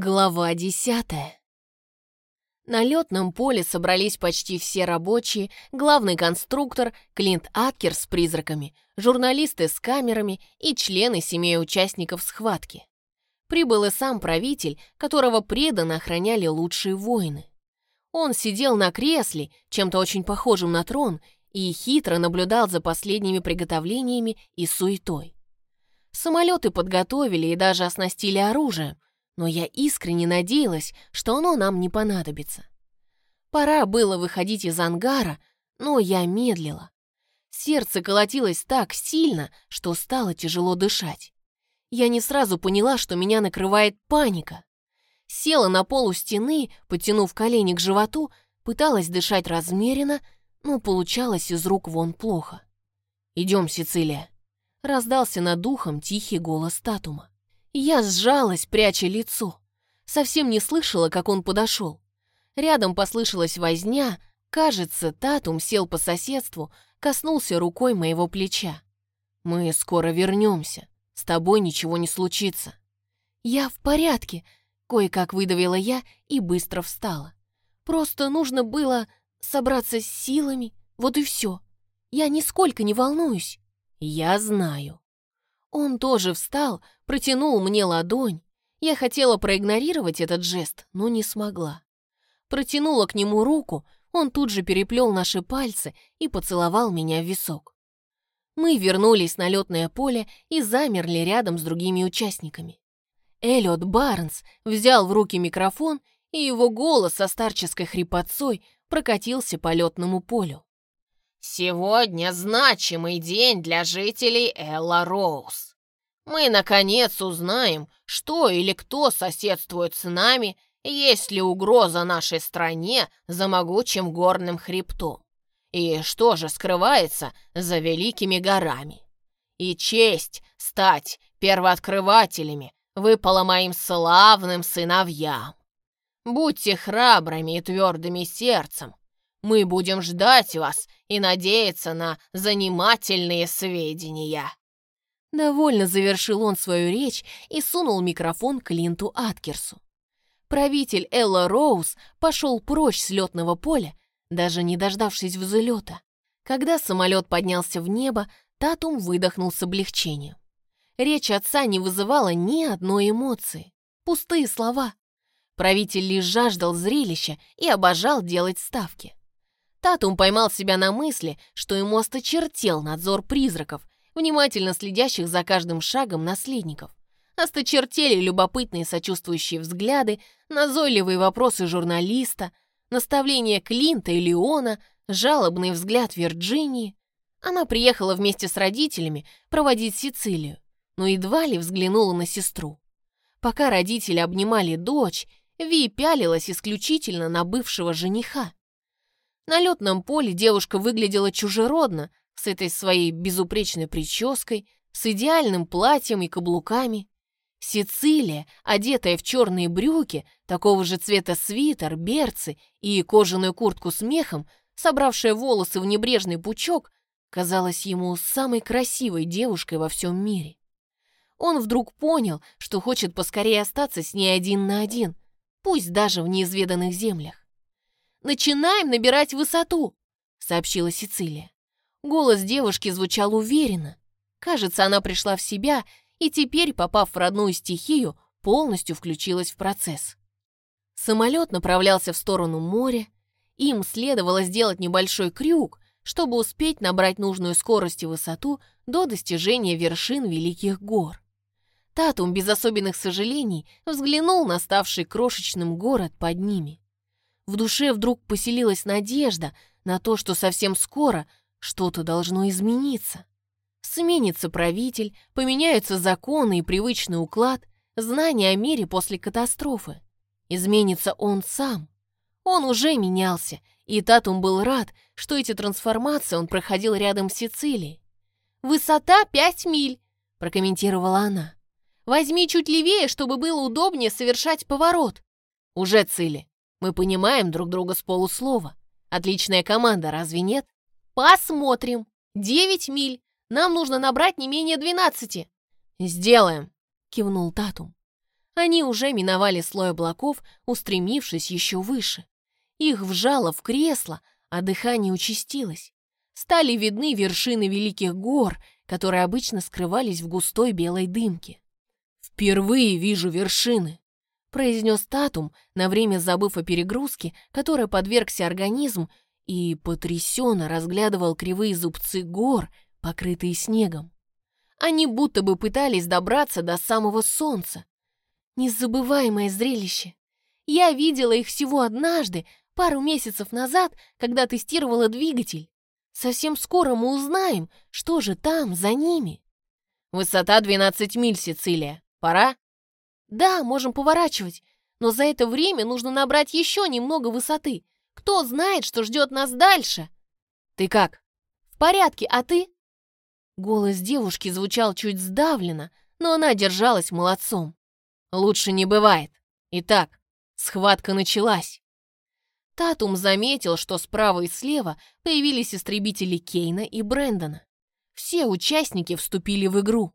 Глава десятая. На летном поле собрались почти все рабочие, главный конструктор, Клинт Аккер с призраками, журналисты с камерами и члены семей участников схватки. Прибыл и сам правитель, которого преданно охраняли лучшие воины. Он сидел на кресле, чем-то очень похожим на трон, и хитро наблюдал за последними приготовлениями и суетой. Самолеты подготовили и даже оснастили оружием, но я искренне надеялась, что оно нам не понадобится. Пора было выходить из ангара, но я медлила. Сердце колотилось так сильно, что стало тяжело дышать. Я не сразу поняла, что меня накрывает паника. Села на пол у стены, потянув колени к животу, пыталась дышать размеренно, но получалось из рук вон плохо. «Идем, Сицилия», — раздался над духом тихий голос Татума. Я сжалась, пряча лицо. Совсем не слышала, как он подошел. Рядом послышалась возня. Кажется, Татум сел по соседству, коснулся рукой моего плеча. «Мы скоро вернемся. С тобой ничего не случится». «Я в порядке», — кое-как выдавила я и быстро встала. «Просто нужно было собраться с силами, вот и все. Я нисколько не волнуюсь». «Я знаю», он тоже встал, протянул мне ладонь. Я хотела проигнорировать этот жест, но не смогла. Протянула к нему руку, он тут же переплел наши пальцы и поцеловал меня в висок. Мы вернулись на летное поле и замерли рядом с другими участниками. Эллиот Барнс взял в руки микрофон, и его голос со старческой хрипотцой прокатился по летному полю. Сегодня значимый день для жителей Элла Роуз. Мы, наконец, узнаем, что или кто соседствует с нами, есть ли угроза нашей стране за могучим горным хребтом, и что же скрывается за великими горами. И честь стать первооткрывателями выпала моим славным сыновьям. Будьте храбрыми и твердыми сердцем, мы будем ждать вас и надеяться на занимательные сведения». Довольно завершил он свою речь и сунул микрофон Клинту Аткерсу. Правитель Элла Роуз пошел прочь с летного поля, даже не дождавшись взлета. Когда самолет поднялся в небо, Татум выдохнул с облегчением. Речь отца не вызывала ни одной эмоции. Пустые слова. Правитель лишь жаждал зрелища и обожал делать ставки. Татум поймал себя на мысли, что ему осточертел надзор призраков, внимательно следящих за каждым шагом наследников. Осточертели любопытные сочувствующие взгляды, назойливые вопросы журналиста, наставления Клинта и Леона, жалобный взгляд Вирджинии. Она приехала вместе с родителями проводить Сицилию, но едва ли взглянула на сестру. Пока родители обнимали дочь, Ви пялилась исключительно на бывшего жениха. На летном поле девушка выглядела чужеродно, с этой своей безупречной прической, с идеальным платьем и каблуками. Сицилия, одетая в черные брюки, такого же цвета свитер, берцы и кожаную куртку с мехом, собравшая волосы в небрежный пучок, казалась ему самой красивой девушкой во всем мире. Он вдруг понял, что хочет поскорее остаться с ней один на один, пусть даже в неизведанных землях. Начинаем набирать высоту», — сообщила Сицилия. Голос девушки звучал уверенно. Кажется, она пришла в себя и теперь, попав в родную стихию, полностью включилась в процесс. Самолет направлялся в сторону моря. Им следовало сделать небольшой крюк, чтобы успеть набрать нужную скорость и высоту до достижения вершин Великих гор. Татум без особенных сожалений взглянул на ставший крошечным город под ними. В душе вдруг поселилась надежда на то, что совсем скоро что-то должно измениться. Сменится правитель, поменяются законы и привычный уклад, знания о мире после катастрофы. Изменится он сам. Он уже менялся, и Татум был рад, что эти трансформации он проходил рядом с Сицилией. «Высота пять миль», — прокомментировала она. «Возьми чуть левее, чтобы было удобнее совершать поворот». «Уже цели», мы понимаем друг друга с полуслова. Отличная команда, разве нет? Посмотрим. Девять миль. Нам нужно набрать не менее двенадцати. Сделаем, кивнул Татум. Они уже миновали слой облаков, устремившись еще выше. Их вжало в кресло, а дыхание участилось. Стали видны вершины великих гор, которые обычно скрывались в густой белой дымке. «Впервые вижу вершины», — произнес Татум, на время забыв о перегрузке, которой подвергся организм, и потрясенно разглядывал кривые зубцы гор, покрытые снегом. Они будто бы пытались добраться до самого солнца. Незабываемое зрелище. Я видела их всего однажды, пару месяцев назад, когда тестировала двигатель. Совсем скоро мы узнаем, что же там, за ними. Высота 12 миль, Сицилия. Пора? Да, можем поворачивать, но за это время нужно набрать еще немного высоты. Кто знает, что ждет нас дальше? Ты как? В порядке, а ты? Голос девушки звучал чуть сдавленно, но она держалась молодцом. Лучше не бывает. Итак, схватка началась. Татум заметил, что справа и слева появились истребители Кейна и Брэндона. Все участники вступили в игру.